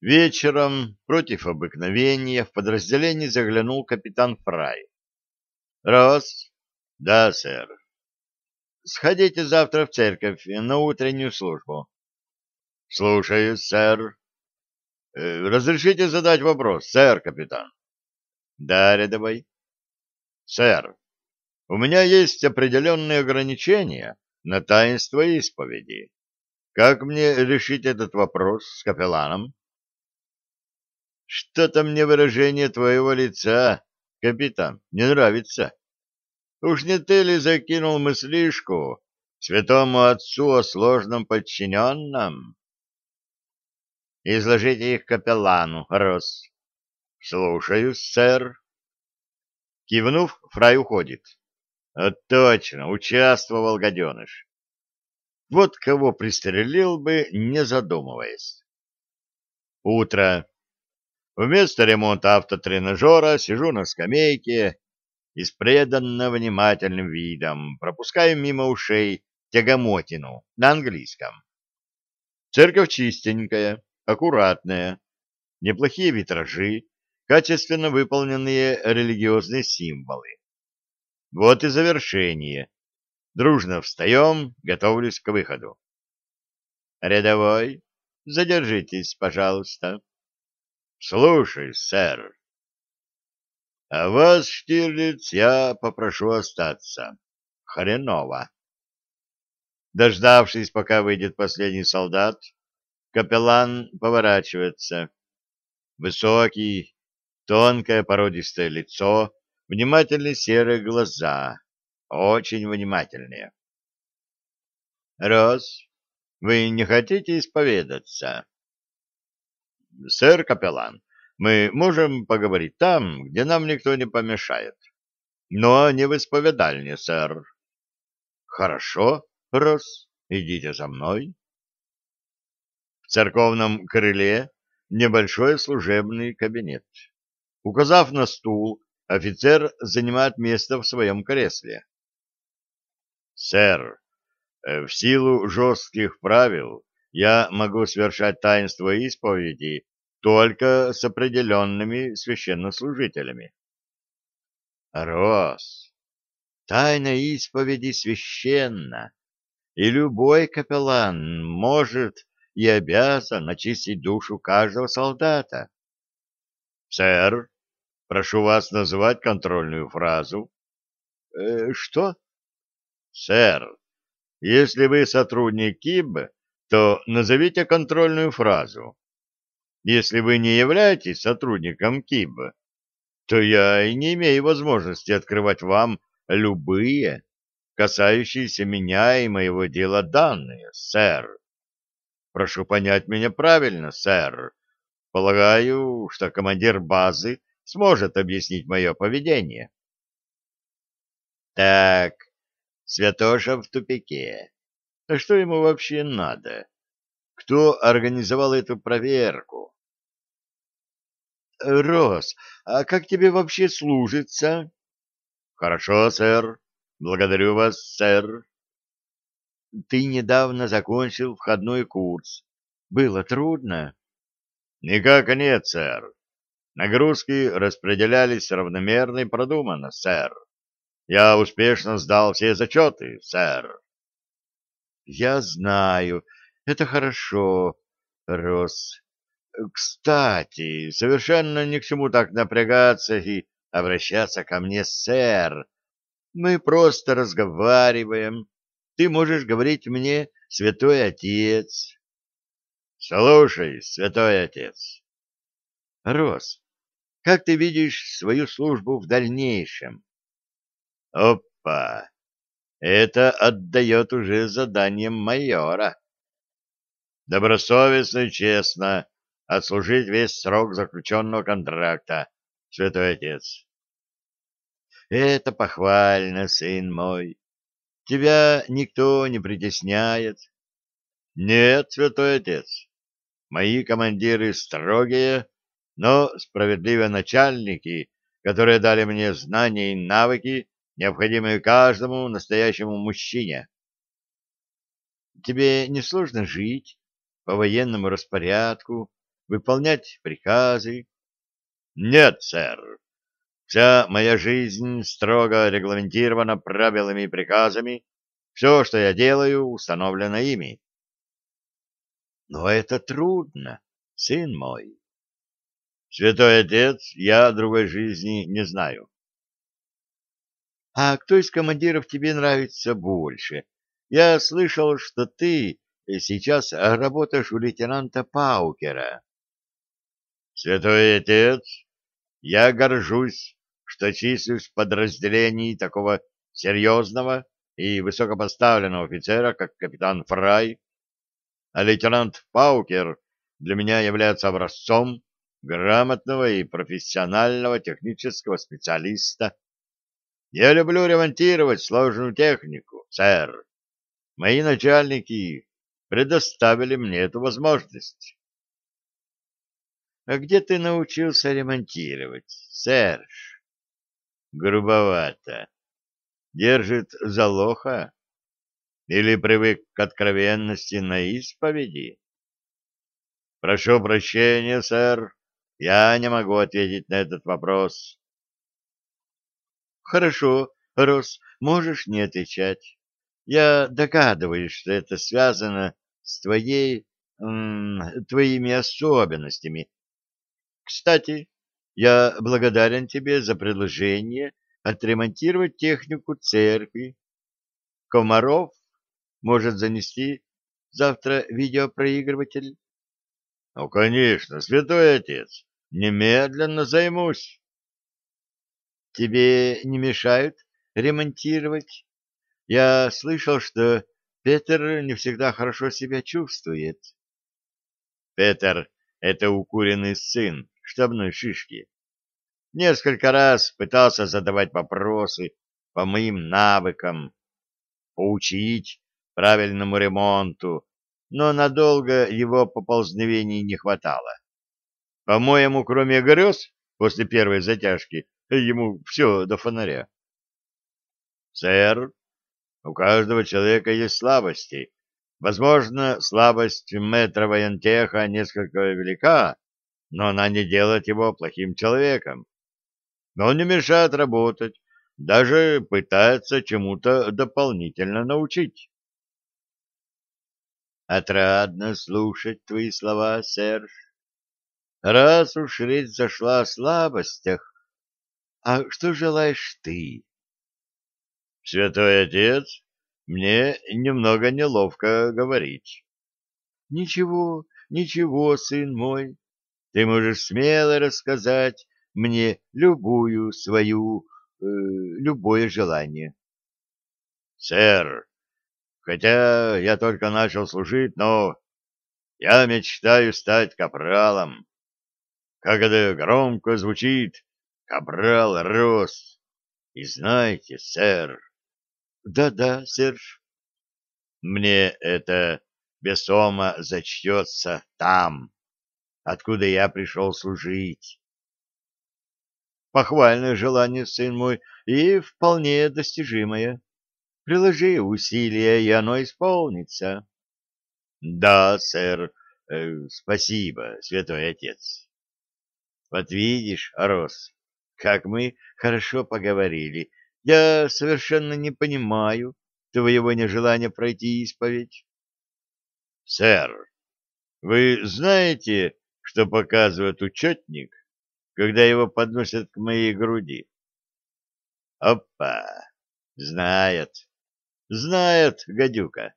Вечером, против обыкновения, в подразделение заглянул капитан Фрай. — Рос? — Да, сэр. — Сходите завтра в церковь на утреннюю службу. — Слушаюсь, сэр. Э, — Разрешите задать вопрос, сэр, капитан? — Да, рядовой. — Сэр, у меня есть определенные ограничения на таинство исповеди. Как мне решить этот вопрос с капелланом? Что-то мне выражение твоего лица, капитан, не нравится. Уж не ты ли закинул мыслишку святому отцу о сложном подчиненном? Изложите их капеллану, Рос. Слушаюсь, сэр. Кивнув, Фрай уходит. А точно, участвовал гаденыш. Вот кого пристрелил бы, не задумываясь. Утро. Вместо ремонта автотренажера сижу на скамейке и с преданно внимательным видом пропускаю мимо ушей тягомотину на английском. Церковь чистенькая, аккуратная, неплохие витражи, качественно выполненные религиозные символы. Вот и завершение. Дружно встаем, готовлюсь к выходу. Рядовой, задержитесь, пожалуйста. Слушай, сэр. А вас, Штирлиц, я попрошу остаться. Хреново. Дождавшись, пока выйдет последний солдат, капеллан поворачивается. Высокий, тонкое породистое лицо, внимательные серые глаза, очень внимательные. Рос, вы не хотите исповедаться? Сэр капеллан, мы можем поговорить там, где нам никто не помешает. Но не в исповедальне, сэр. Хорошо, Рос, идите за мной. В церковном крыле небольшой служебный кабинет. Указав на стул, офицер занимает место в своем кресле. Сэр, э, в силу жестких правил я могу совершать таинство исповеди только с определенными священнослужителями. Рос, тайна исповеди священна, и любой капеллан может и обязан очистить душу каждого солдата. Сэр, прошу вас назвать контрольную фразу. Э, что? Сэр, если вы сотрудник КИБ, то назовите контрольную фразу. Если вы не являетесь сотрудником КИБ, то я и не имею возможности открывать вам любые, касающиеся меня и моего дела данные, сэр. Прошу понять меня правильно, сэр. Полагаю, что командир базы сможет объяснить мое поведение. Так, Святоша в тупике. А что ему вообще надо? Кто организовал эту проверку? Рос, а как тебе вообще служится? Хорошо, сэр. Благодарю вас, сэр. Ты недавно закончил входной курс. Было трудно? Никак нет, сэр. Нагрузки распределялись равномерно и продуманно, сэр. Я успешно сдал все зачеты, сэр. Я знаю, это хорошо, Рос. Кстати, совершенно ни к чему так напрягаться и обращаться ко мне, сэр. Мы просто разговариваем. Ты можешь говорить мне, святой отец. Слушай, святой отец. Рос, как ты видишь свою службу в дальнейшем? Опа! Это отдает уже заданием майора. Добросовестно и честно отслужить весь срок заключенного контракта, святой отец. Это похвально, сын мой. Тебя никто не притесняет. Нет, святой отец. Мои командиры строгие, но справедливые начальники, которые дали мне знания и навыки, необходимые каждому настоящему мужчине. Тебе не сложно жить по военному распорядку, выполнять приказы. Нет, сэр. Вся моя жизнь строго регламентирована правилами и приказами. Все, что я делаю, установлено ими. Но это трудно, сын мой. Святой Отец, я другой жизни не знаю. А кто из командиров тебе нравится больше? Я слышал, что ты сейчас работаешь у лейтенанта Паукера. Святой Отец, я горжусь, что числюсь в подразделении такого серьезного и высокопоставленного офицера, как капитан Фрай, а лейтенант Паукер для меня является образцом грамотного и профессионального технического специалиста. Я люблю ремонтировать сложную технику, сэр. Мои начальники предоставили мне эту возможность. — А где ты научился ремонтировать, Серж? — Грубовато. Держит за лоха? Или привык к откровенности на исповеди? — Прошу прощения, сэр, я не могу ответить на этот вопрос. — Хорошо, Рос, можешь не отвечать. Я догадываюсь, что это связано с твоей, твоими особенностями. Кстати, я благодарен тебе за предложение отремонтировать технику церкви. Комаров может занести завтра видеопроигрыватель? — Ну, конечно, святой отец, немедленно займусь. — Тебе не мешают ремонтировать? Я слышал, что Петер не всегда хорошо себя чувствует. Петер — это укуренный сын штабной шишки. Несколько раз пытался задавать вопросы по моим навыкам, поучить правильному ремонту, но надолго его поползновений не хватало. По-моему, кроме грез после первой затяжки, ему все до фонаря. — Сэр, у каждого человека есть слабости. Возможно, слабость метра воентеха несколько велика, но она не делает его плохим человеком. Но он не мешает работать, даже пытается чему-то дополнительно научить. Отрадно слушать твои слова, Серж. Раз уж речь зашла о слабостях, а что желаешь ты? Святой Отец, мне немного неловко говорить. Ничего, ничего, сын мой, ты можешь смело рассказать мне любую свою, э, любое желание. Сэр, хотя я только начал служить, но я мечтаю стать капралом. Как это громко звучит, капрал Рос. И знаете, сэр, да-да, Серж. Мне это весомо зачтется там, откуда я пришел служить. Похвальное желание, сын мой, и вполне достижимое. Приложи усилия, и оно исполнится. Да, сэр, э, спасибо, святой отец. Вот видишь, Рос, как мы хорошо поговорили, я совершенно не понимаю твоего нежелания пройти исповедь. Сэр, вы знаете, что показывает учетник, когда его подносят к моей груди? Опа! Знает. Знает, гадюка.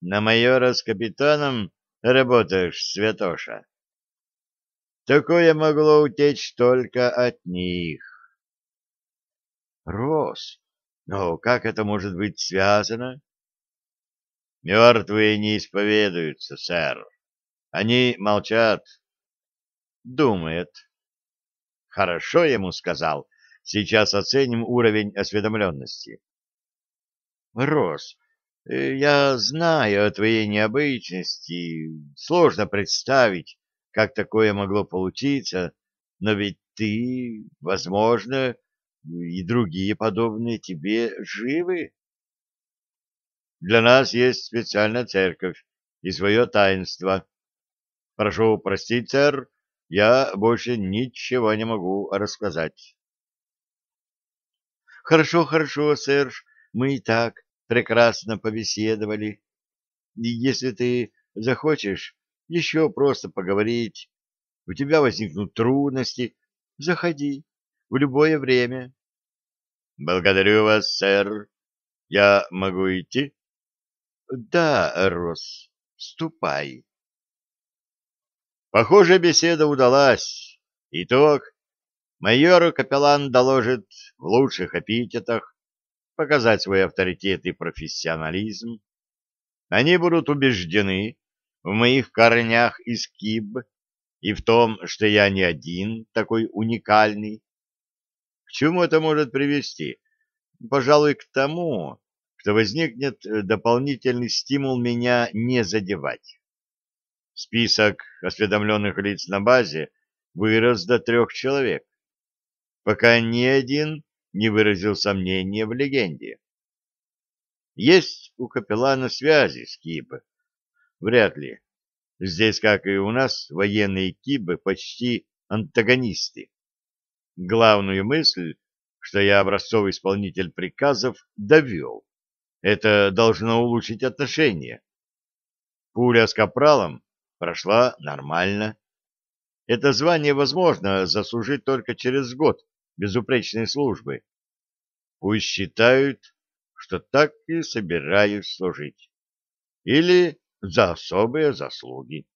На майора с капитаном работаешь, святоша. Такое могло утечь только от них. Рос, но как это может быть связано? Мертвые не исповедуются, сэр. Они молчат. Думает. Хорошо ему сказал. Сейчас оценим уровень осведомленности. Рос, э, я знаю о твоей необычности. Сложно представить, как такое могло получиться, но ведь ты, возможно, и другие подобные тебе живы? Для нас есть специальная церковь и свое таинство. Прошу простить, сэр, я больше ничего не могу рассказать. Хорошо, хорошо, сэр, мы и так прекрасно побеседовали. И если ты захочешь еще просто поговорить, у тебя возникнут трудности, заходи в любое время. Благодарю вас, сэр. Я могу идти? Да, Рос, ступай. Похоже, беседа удалась. Итог. Майору капеллан доложит в лучших эпитетах, показать свой авторитет и профессионализм. Они будут убеждены в моих корнях из Киб и в том, что я не один такой уникальный. Чему это может привести? Пожалуй, к тому, что возникнет дополнительный стимул меня не задевать. Список осведомленных лиц на базе вырос до трех человек, пока ни один не выразил сомнения в легенде. Есть у капеллана связи с Киб? Вряд ли. Здесь, как и у нас, военные Кибы почти антагонисты. Главную мысль, что я образцовый исполнитель приказов, довел. Это должно улучшить отношения. Пуля с капралом прошла нормально. Это звание возможно заслужить только через год безупречной службы. Пусть считают, что так и собираюсь служить. Или за особые заслуги.